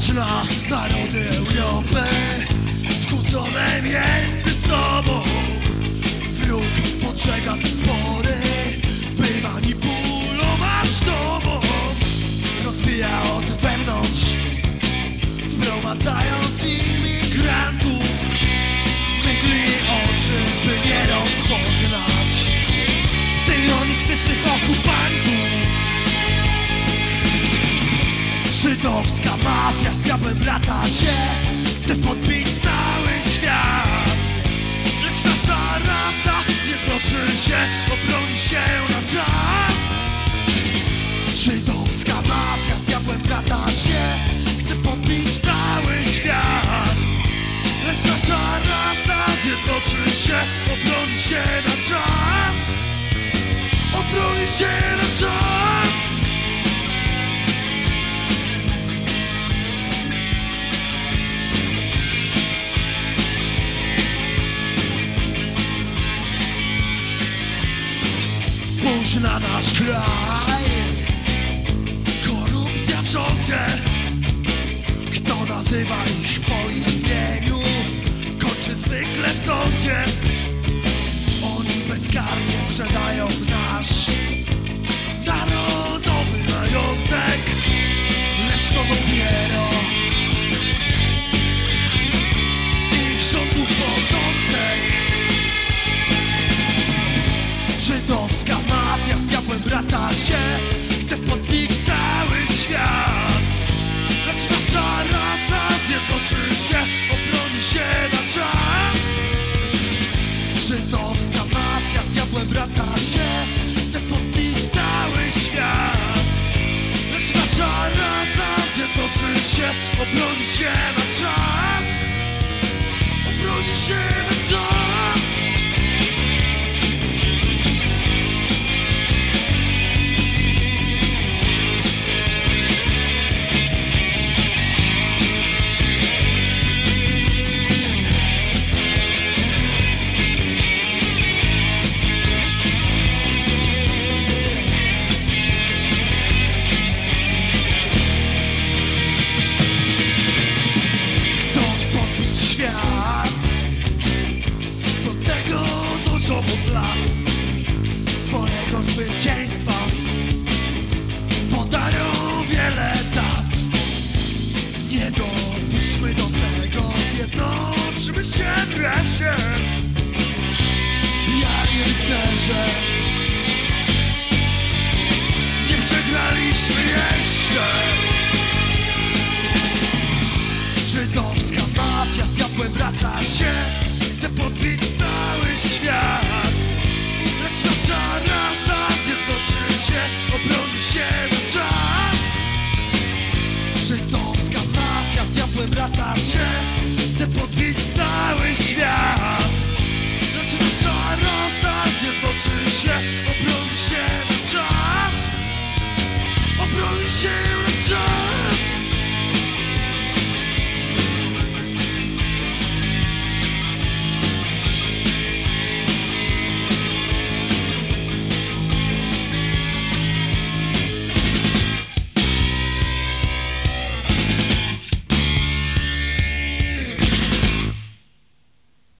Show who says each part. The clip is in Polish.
Speaker 1: Patrz na narody Europy Skłócone między sobą. Wróg podżega te spory By manipulować tobą. Rozbija od wewnątrz Sprowadzając Żydowska mafia z diabłem brata się Chce podbić cały świat. Lecz nasza rasa zjednoczy się Obroni się na czas. Żydowska mafia z diabłem brata się Chce podbić cały świat. Lecz nasza rasa zjednoczy się Obroni się na czas. Obroni się na czas Na nasz kraj? Korupcja wrzątnie Kto nazywa ich po imieniu? Kończy zwykle w sądzie Żydowska mafia z diabłem brata się Chce podbić cały świat. Lecz nasza rasa zjednoczy się Obroni się na czas? Obroni się na zwycięstwa Podają wiele dat. Nie dopuśćmy do tego Zjednoczmy się wreszcie. Pijani rycerze Nation!